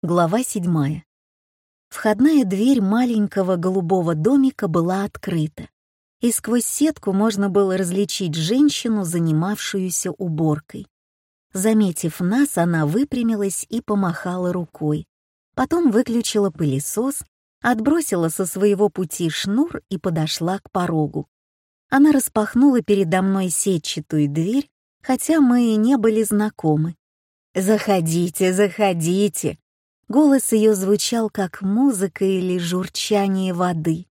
Глава седьмая. Входная дверь маленького голубого домика была открыта, и сквозь сетку можно было различить женщину, занимавшуюся уборкой. Заметив нас, она выпрямилась и помахала рукой. Потом выключила пылесос, отбросила со своего пути шнур и подошла к порогу. Она распахнула передо мной сетчатую дверь, хотя мы и не были знакомы. «Заходите, заходите!» Голос ее звучал как музыка или журчание воды.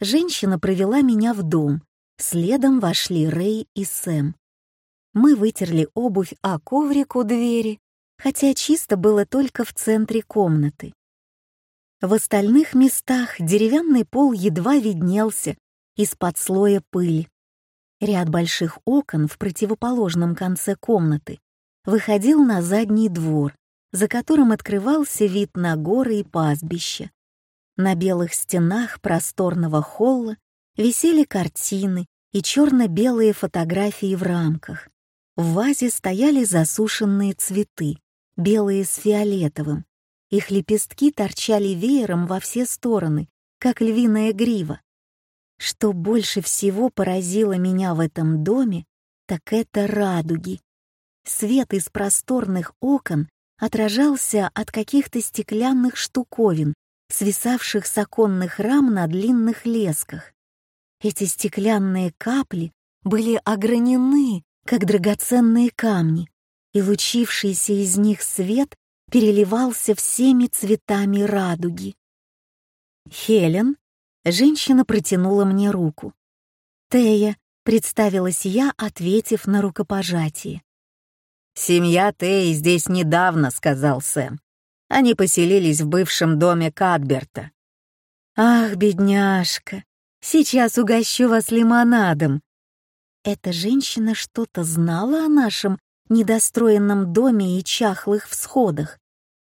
Женщина провела меня в дом. Следом вошли Рэй и Сэм. Мы вытерли обувь о коврик у двери, хотя чисто было только в центре комнаты. В остальных местах деревянный пол едва виднелся из-под слоя пыли. Ряд больших окон в противоположном конце комнаты выходил на задний двор, за которым открывался вид на горы и пастбище. На белых стенах просторного холла висели картины и черно-белые фотографии в рамках. В вазе стояли засушенные цветы, белые с фиолетовым. Их лепестки торчали веером во все стороны, как львиная грива. Что больше всего поразило меня в этом доме, так это радуги. Свет из просторных окон отражался от каких-то стеклянных штуковин, свисавших с оконных рам на длинных лесках. Эти стеклянные капли были огранены, как драгоценные камни, и лучившийся из них свет переливался всеми цветами радуги. «Хелен?» — женщина протянула мне руку. «Тея», — представилась я, ответив на рукопожатие. «Семья Теи здесь недавно», — сказал Сэм. «Они поселились в бывшем доме Кадберта». «Ах, бедняжка, сейчас угощу вас лимонадом». Эта женщина что-то знала о нашем недостроенном доме и чахлых всходах.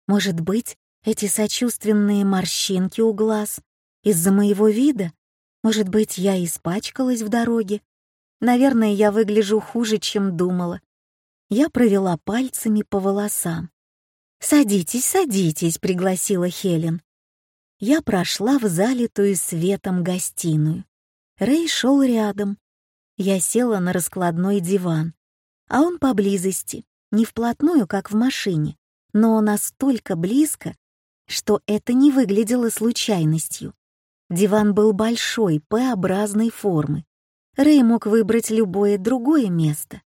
Может быть, эти сочувственные морщинки у глаз из-за моего вида? Может быть, я испачкалась в дороге? Наверное, я выгляжу хуже, чем думала. Я провела пальцами по волосам. «Садитесь, садитесь», — пригласила Хелен. Я прошла в залитую светом гостиную. Рэй шел рядом. Я села на раскладной диван, а он поблизости, не вплотную, как в машине, но настолько близко, что это не выглядело случайностью. Диван был большой, П-образной формы. Рэй мог выбрать любое другое место.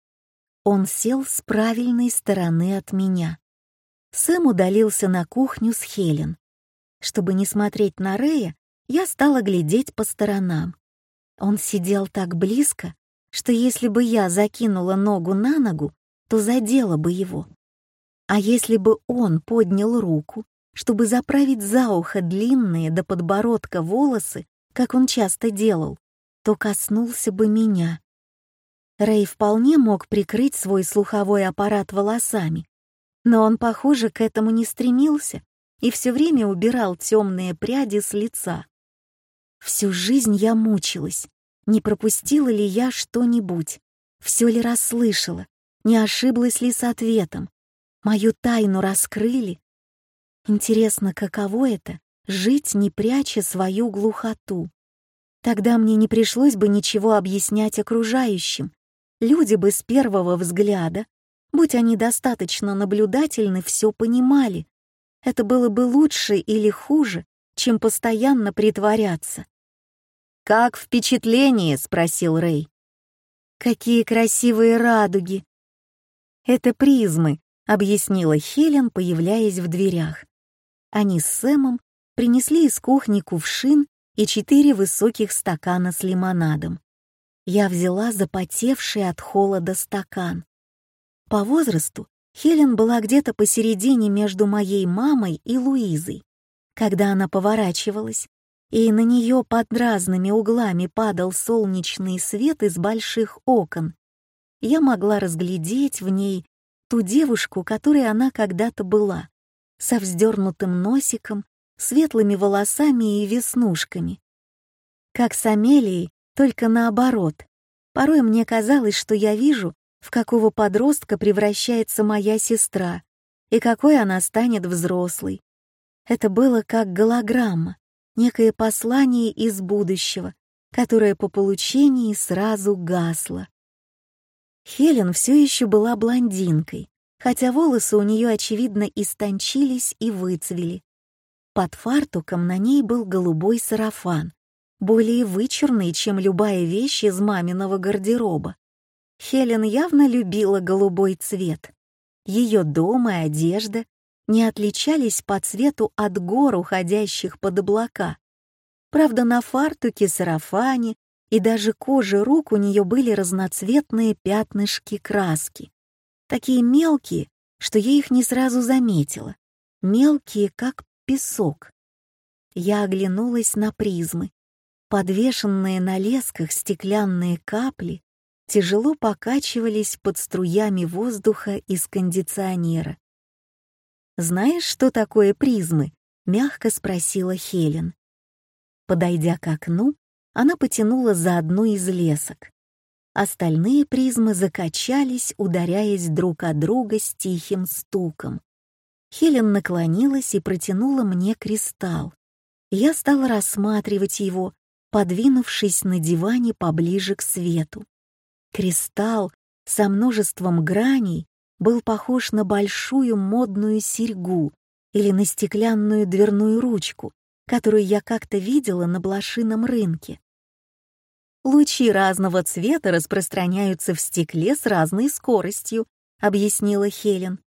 Он сел с правильной стороны от меня. Сэм удалился на кухню с Хелен. Чтобы не смотреть на Рэя, я стала глядеть по сторонам. Он сидел так близко, что если бы я закинула ногу на ногу, то задела бы его. А если бы он поднял руку, чтобы заправить за ухо длинные до подбородка волосы, как он часто делал, то коснулся бы меня. Рэй вполне мог прикрыть свой слуховой аппарат волосами, но он, похоже, к этому не стремился и все время убирал темные пряди с лица. Всю жизнь я мучилась, не пропустила ли я что-нибудь, все ли расслышала, не ошиблась ли с ответом, мою тайну раскрыли. Интересно, каково это — жить, не пряча свою глухоту. Тогда мне не пришлось бы ничего объяснять окружающим, Люди бы с первого взгляда, будь они достаточно наблюдательны, все понимали. Это было бы лучше или хуже, чем постоянно притворяться. «Как впечатление?» — спросил Рэй. «Какие красивые радуги!» «Это призмы», — объяснила Хелен, появляясь в дверях. Они с Сэмом принесли из кухни кувшин и четыре высоких стакана с лимонадом. Я взяла запотевший от холода стакан. По возрасту Хелен была где-то посередине между моей мамой и Луизой. Когда она поворачивалась, и на нее под разными углами падал солнечный свет из больших окон, я могла разглядеть в ней ту девушку, которой она когда-то была, со вздернутым носиком, светлыми волосами и веснушками. Как с Амелией, только наоборот. Порой мне казалось, что я вижу, в какого подростка превращается моя сестра, и какой она станет взрослой. Это было как голограмма, некое послание из будущего, которое по получении сразу гасло. Хелен все еще была блондинкой, хотя волосы у нее, очевидно, истончились и выцвели. Под фартуком на ней был голубой сарафан, более вычурный, чем любая вещь из маминого гардероба. Хелен явно любила голубой цвет. Ее дом и одежда не отличались по цвету от гор, уходящих под облака. Правда, на фартуке, сарафане и даже коже рук у нее были разноцветные пятнышки краски. Такие мелкие, что я их не сразу заметила. Мелкие, как песок. Я оглянулась на призмы. Подвешенные на лесках стеклянные капли тяжело покачивались под струями воздуха из кондиционера. «Знаешь, что такое призмы?» — мягко спросила Хелен. Подойдя к окну, она потянула за одну из лесок. Остальные призмы закачались, ударяясь друг о друга с тихим стуком. Хелен наклонилась и протянула мне кристалл. Я стала рассматривать его, подвинувшись на диване поближе к свету. Кристалл со множеством граней был похож на большую модную серьгу или на стеклянную дверную ручку, которую я как-то видела на блошином рынке. «Лучи разного цвета распространяются в стекле с разной скоростью», — объяснила Хелен.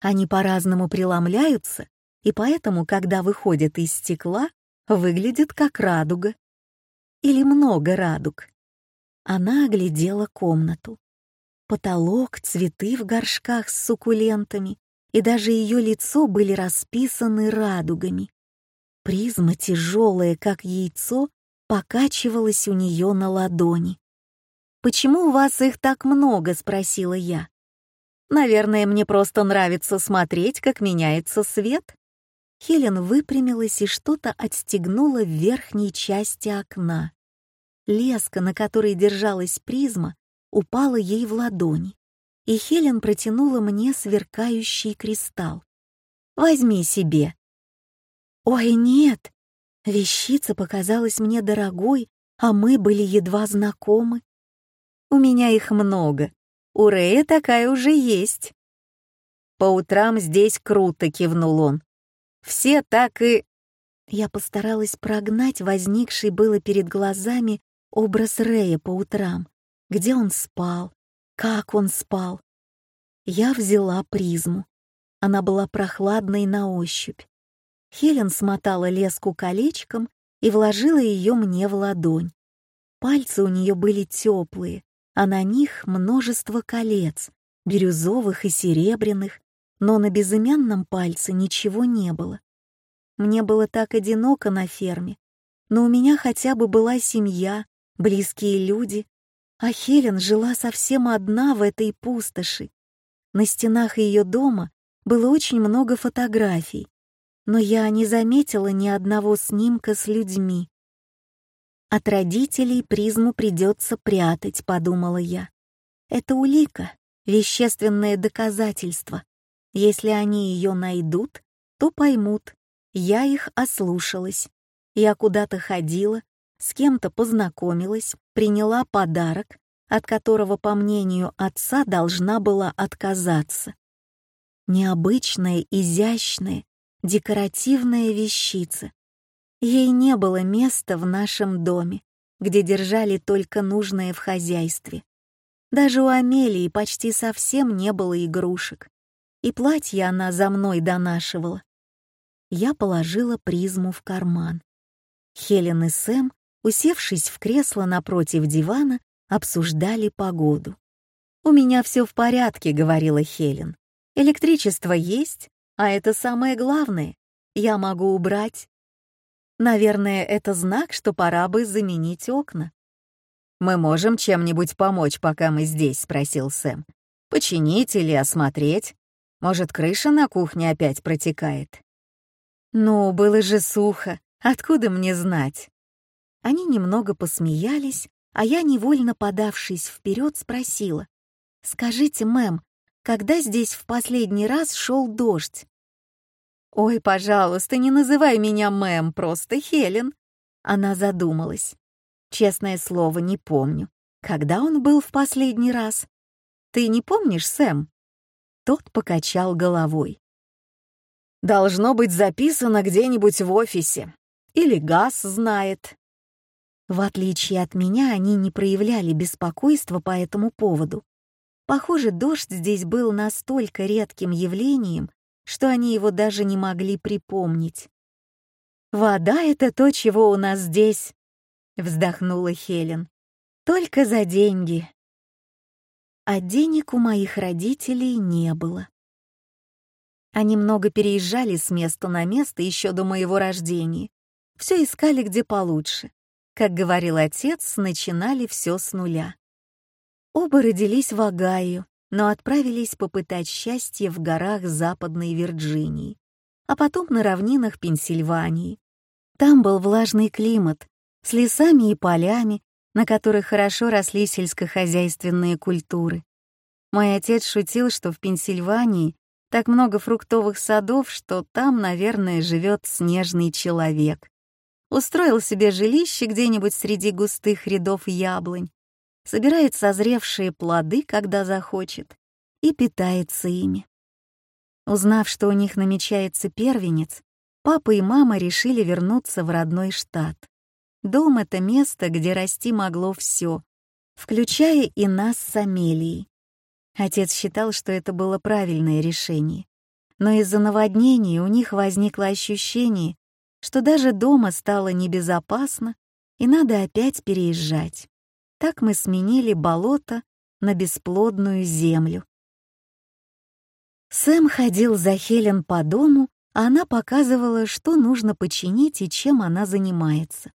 «Они по-разному преломляются, и поэтому, когда выходят из стекла, выглядят как радуга. Или много радуг. Она оглядела комнату. Потолок, цветы в горшках с суккулентами и даже ее лицо были расписаны радугами. Призма, тяжелая, как яйцо, покачивалась у нее на ладони. «Почему у вас их так много?» — спросила я. «Наверное, мне просто нравится смотреть, как меняется свет». Хелен выпрямилась и что-то отстегнула в верхней части окна. Леска, на которой держалась призма, упала ей в ладони, и Хелен протянула мне сверкающий кристалл. «Возьми себе». «Ой, нет!» Вещица показалась мне дорогой, а мы были едва знакомы. «У меня их много. У Рэя такая уже есть». «По утрам здесь круто», — кивнул он. «Все так и...» Я постаралась прогнать возникший было перед глазами образ Рэя по утрам, где он спал, как он спал. Я взяла призму. Она была прохладной на ощупь. Хелен смотала леску колечком и вложила ее мне в ладонь. Пальцы у нее были теплые, а на них множество колец, бирюзовых и серебряных, но на безымянном пальце ничего не было. Мне было так одиноко на ферме, но у меня хотя бы была семья, близкие люди, а Хелен жила совсем одна в этой пустоши. На стенах ее дома было очень много фотографий, но я не заметила ни одного снимка с людьми. От родителей призму придется прятать, подумала я. Это улика, вещественное доказательство. Если они ее найдут, то поймут. Я их ослушалась. Я куда-то ходила, с кем-то познакомилась, приняла подарок, от которого, по мнению отца, должна была отказаться. Необычная, изящная, декоративная вещица. Ей не было места в нашем доме, где держали только нужное в хозяйстве. Даже у Амелии почти совсем не было игрушек, и платье она за мной донашивала. Я положила призму в карман. Хелен и Сэм усевшись в кресло напротив дивана, обсуждали погоду. «У меня все в порядке», — говорила Хелен. «Электричество есть, а это самое главное. Я могу убрать. Наверное, это знак, что пора бы заменить окна». «Мы можем чем-нибудь помочь, пока мы здесь?» — спросил Сэм. «Починить или осмотреть? Может, крыша на кухне опять протекает?» «Ну, было же сухо. Откуда мне знать?» Они немного посмеялись, а я, невольно подавшись вперед, спросила. «Скажите, мэм, когда здесь в последний раз шел дождь?» «Ой, пожалуйста, не называй меня мэм, просто Хелен». Она задумалась. Честное слово, не помню. Когда он был в последний раз? Ты не помнишь, Сэм? Тот покачал головой. Должно быть записано где-нибудь в офисе. Или Газ знает. В отличие от меня, они не проявляли беспокойства по этому поводу. Похоже, дождь здесь был настолько редким явлением, что они его даже не могли припомнить. «Вода — это то, чего у нас здесь», — вздохнула Хелен. «Только за деньги». А денег у моих родителей не было. Они много переезжали с места на место еще до моего рождения. Все искали где получше. Как говорил отец, начинали все с нуля. Оба родились в Огайо, но отправились попытать счастье в горах Западной Вирджинии, а потом на равнинах Пенсильвании. Там был влажный климат, с лесами и полями, на которых хорошо росли сельскохозяйственные культуры. Мой отец шутил, что в Пенсильвании так много фруктовых садов, что там, наверное, живет снежный человек. Устроил себе жилище где-нибудь среди густых рядов яблонь, собирает созревшие плоды, когда захочет, и питается ими. Узнав, что у них намечается первенец, папа и мама решили вернуться в родной штат. Дом — это место, где расти могло все, включая и нас с Амелией. Отец считал, что это было правильное решение. Но из-за наводнений у них возникло ощущение, что даже дома стало небезопасно и надо опять переезжать. Так мы сменили болото на бесплодную землю. Сэм ходил за Хелен по дому, а она показывала, что нужно починить и чем она занимается.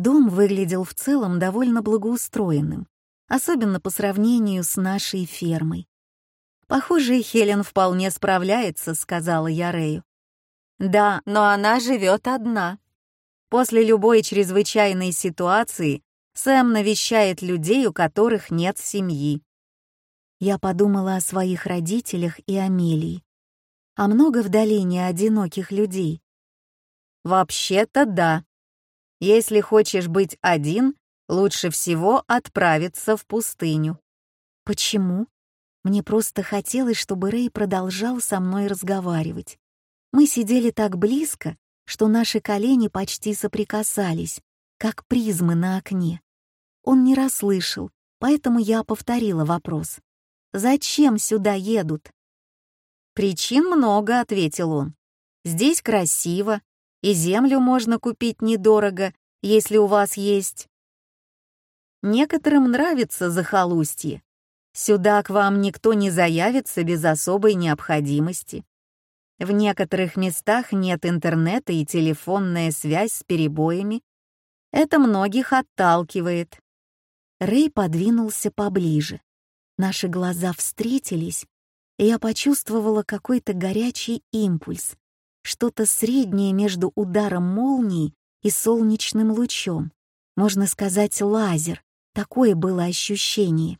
Дом выглядел в целом довольно благоустроенным, особенно по сравнению с нашей фермой. «Похоже, Хелен вполне справляется», — сказала я Рэю. «Да, но она живет одна. После любой чрезвычайной ситуации Сэм навещает людей, у которых нет семьи». Я подумала о своих родителях и Амелии. А много в долине одиноких людей? Вообще-то да. Если хочешь быть один, лучше всего отправиться в пустыню. Почему? Мне просто хотелось, чтобы Рэй продолжал со мной разговаривать. Мы сидели так близко, что наши колени почти соприкасались, как призмы на окне. Он не расслышал, поэтому я повторила вопрос. «Зачем сюда едут?» «Причин много», — ответил он. «Здесь красиво, и землю можно купить недорого, если у вас есть Некоторым нравится захолустье. Сюда к вам никто не заявится без особой необходимости. В некоторых местах нет интернета и телефонная связь с перебоями. Это многих отталкивает. Рэй подвинулся поближе. Наши глаза встретились, и я почувствовала какой-то горячий импульс, что-то среднее между ударом молнии и солнечным лучом. Можно сказать, лазер, Такое было ощущение.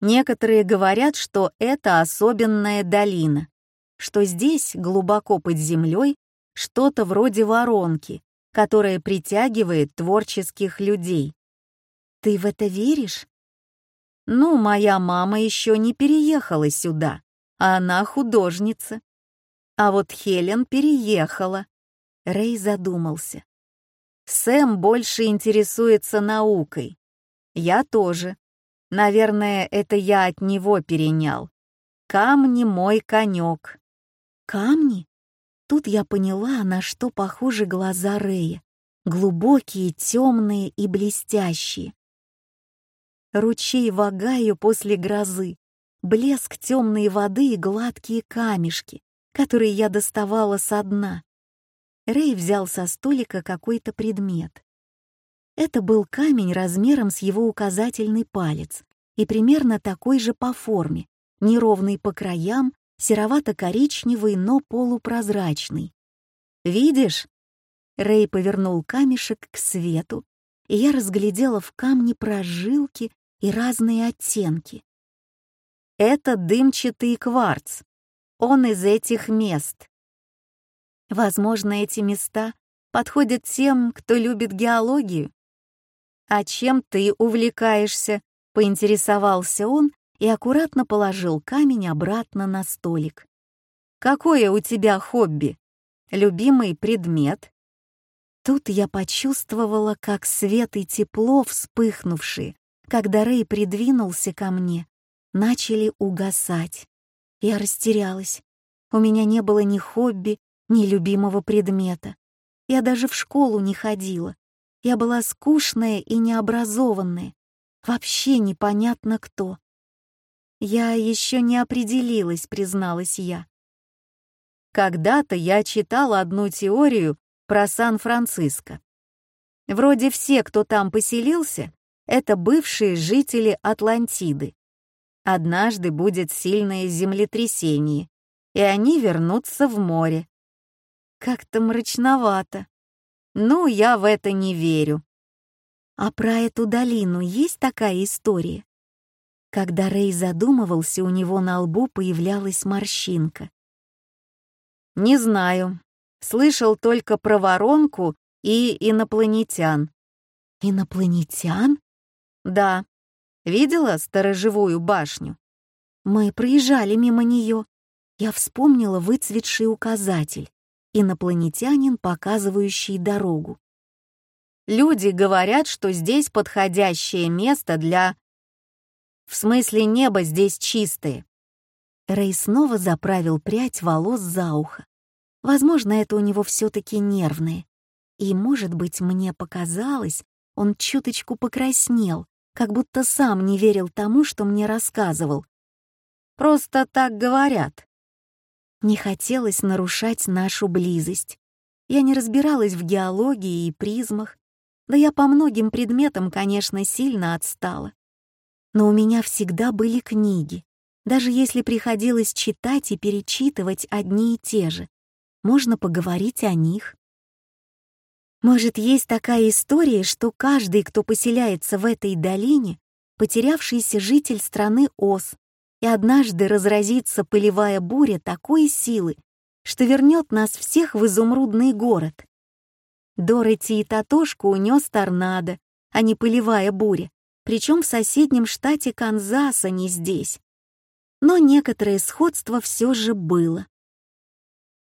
Некоторые говорят, что это особенная долина, что здесь, глубоко под землей, что-то вроде воронки, которая притягивает творческих людей. Ты в это веришь? Ну, моя мама еще не переехала сюда, а она художница. А вот Хелен переехала. Рэй задумался. Сэм больше интересуется наукой, я тоже. Наверное, это я от него перенял. Камни мой конек. Камни? Тут я поняла, на что похожи глаза Рэя. Глубокие, темные и блестящие. Ручей вагаю после грозы, блеск темной воды и гладкие камешки, которые я доставала со дна. Рэй взял со столика какой-то предмет. Это был камень размером с его указательный палец и примерно такой же по форме, неровный по краям, серовато-коричневый, но полупрозрачный. «Видишь?» Рэй повернул камешек к свету, и я разглядела в камне прожилки и разные оттенки. Это дымчатый кварц. Он из этих мест. Возможно, эти места подходят тем, кто любит геологию. «А чем ты увлекаешься?» — поинтересовался он и аккуратно положил камень обратно на столик. «Какое у тебя хобби? Любимый предмет?» Тут я почувствовала, как свет и тепло, вспыхнувшие, когда Рэй придвинулся ко мне, начали угасать. Я растерялась. У меня не было ни хобби, ни любимого предмета. Я даже в школу не ходила. Я была скучная и необразованная. Вообще непонятно кто. Я еще не определилась, призналась я. Когда-то я читала одну теорию про Сан-Франциско. Вроде все, кто там поселился, это бывшие жители Атлантиды. Однажды будет сильное землетрясение, и они вернутся в море. Как-то мрачновато. Ну, я в это не верю. А про эту долину есть такая история? Когда Рэй задумывался, у него на лбу появлялась морщинка. «Не знаю. Слышал только про воронку и инопланетян». «Инопланетян?» «Да. Видела сторожевую башню?» Мы проезжали мимо нее. Я вспомнила выцветший указатель инопланетянин, показывающий дорогу. Люди говорят, что здесь подходящее место для... В смысле, небо здесь чистое. Рэй снова заправил прядь волос за ухо. Возможно, это у него все-таки нервное. И, может быть, мне показалось, он чуточку покраснел, как будто сам не верил тому, что мне рассказывал. «Просто так говорят», не хотелось нарушать нашу близость. Я не разбиралась в геологии и призмах, да я по многим предметам, конечно, сильно отстала. Но у меня всегда были книги, даже если приходилось читать и перечитывать одни и те же. Можно поговорить о них. Может, есть такая история, что каждый, кто поселяется в этой долине, потерявшийся житель страны Оз, и однажды разразится пылевая буря такой силы, что вернет нас всех в изумрудный город. Дороти и Татошку унес торнадо, а не пылевая буря, причем в соседнем штате Канзаса, не здесь. Но некоторое сходство все же было.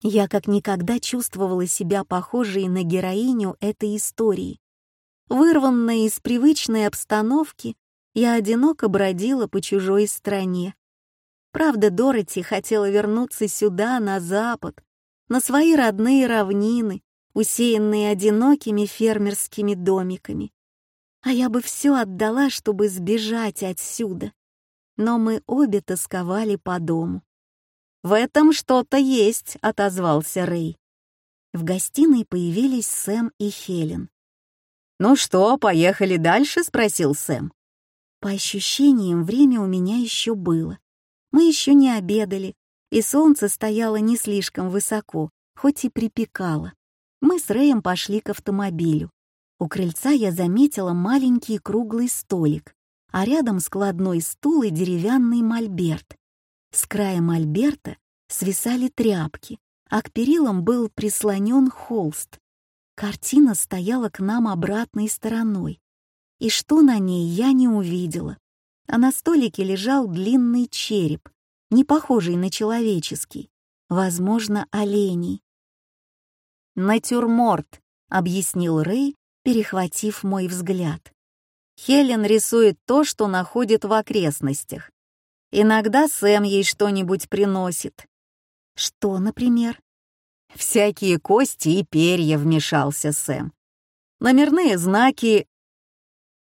Я как никогда чувствовала себя похожей на героиню этой истории. Вырванная из привычной обстановки, я одиноко бродила по чужой стране. Правда, Дороти хотела вернуться сюда, на запад, на свои родные равнины, усеянные одинокими фермерскими домиками. А я бы все отдала, чтобы сбежать отсюда. Но мы обе тосковали по дому. «В этом что-то есть», — отозвался Рэй. В гостиной появились Сэм и Хелен. «Ну что, поехали дальше?» — спросил Сэм. По ощущениям, время у меня еще было. Мы еще не обедали, и солнце стояло не слишком высоко, хоть и припекало. Мы с Рэем пошли к автомобилю. У крыльца я заметила маленький круглый столик, а рядом складной стул и деревянный мольберт. С края мольберта свисали тряпки, а к перилам был прислонен холст. Картина стояла к нам обратной стороной, и что на ней я не увидела. А на столике лежал длинный череп, не похожий на человеческий, возможно, оленей. «Натюрморт», — объяснил Рэй, перехватив мой взгляд. Хелен рисует то, что находит в окрестностях. Иногда Сэм ей что-нибудь приносит. Что, например? Всякие кости и перья, вмешался Сэм. Номерные знаки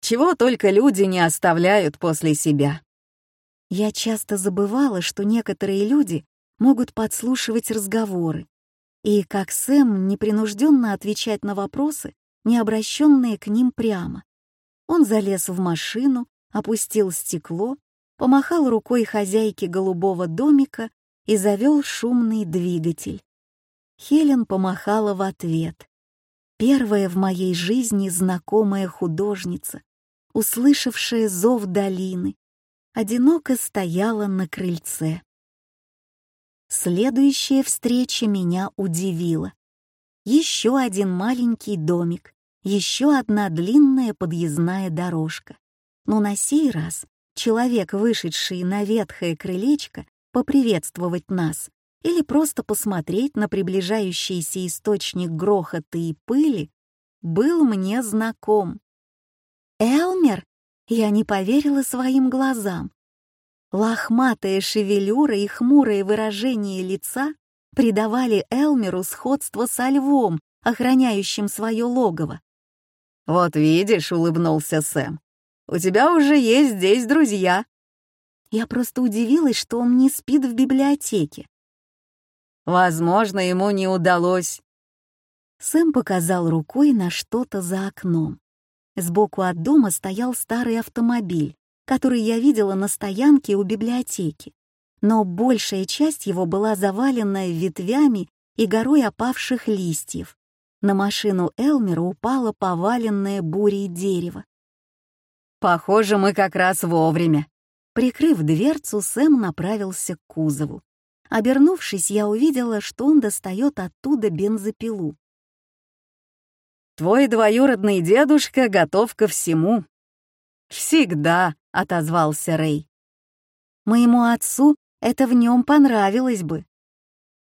чего только люди не оставляют после себя. Я часто забывала, что некоторые люди могут подслушивать разговоры, и, как Сэм, непринужденно отвечать на вопросы, не обращенные к ним прямо. Он залез в машину, опустил стекло, помахал рукой хозяйке голубого домика и завел шумный двигатель. Хелен помахала в ответ. Первая в моей жизни знакомая художница, услышавшая зов долины. одиноко стояла на крыльце. Следующая встреча меня удивила. Еще один маленький домик, еще одна длинная подъездная дорожка. Но на сей раз человек, вышедший на ветхое крылечко, поприветствовать нас или просто посмотреть на приближающийся источник грохота и пыли, был мне знаком. «Элмер?» Я не поверила своим глазам. Лохматая шевелюра и хмурое выражение лица придавали Элмеру сходство со львом, охраняющим свое логово. «Вот видишь», — улыбнулся Сэм, — «у тебя уже есть здесь друзья». Я просто удивилась, что он не спит в библиотеке. Возможно, ему не удалось. Сэм показал рукой на что-то за окном. Сбоку от дома стоял старый автомобиль, который я видела на стоянке у библиотеки но большая часть его была завалена ветвями и горой опавших листьев. На машину Элмера упало поваленное бурей дерево. «Похоже, мы как раз вовремя». Прикрыв дверцу, Сэм направился к кузову. Обернувшись, я увидела, что он достает оттуда бензопилу. «Твой двоюродный дедушка готов ко всему». «Всегда», — отозвался Рэй. «Моему отцу это в нем понравилось бы.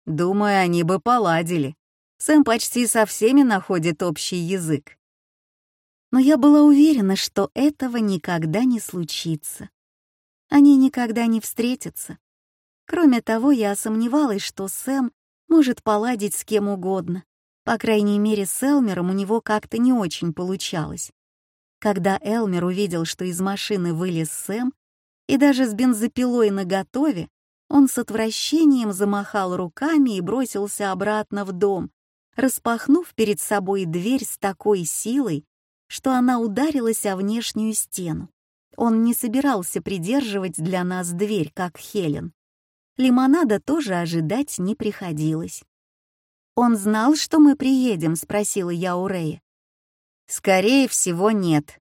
Думаю, они бы поладили. Сэм почти со всеми находит общий язык. Но я была уверена, что этого никогда не случится. Они никогда не встретятся. Кроме того, я сомневалась, что Сэм может поладить с кем угодно. По крайней мере, с Элмером у него как-то не очень получалось. Когда Элмер увидел, что из машины вылез Сэм, и даже с бензопилой наготове он с отвращением замахал руками и бросился обратно в дом, распахнув перед собой дверь с такой силой, что она ударилась о внешнюю стену. Он не собирался придерживать для нас дверь, как Хелен. Лимонада тоже ожидать не приходилось. «Он знал, что мы приедем?» — спросила я у Рэя. «Скорее всего, нет.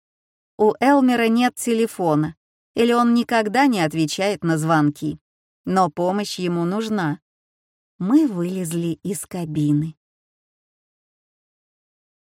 У Элмера нет телефона или он никогда не отвечает на звонки. Но помощь ему нужна. Мы вылезли из кабины.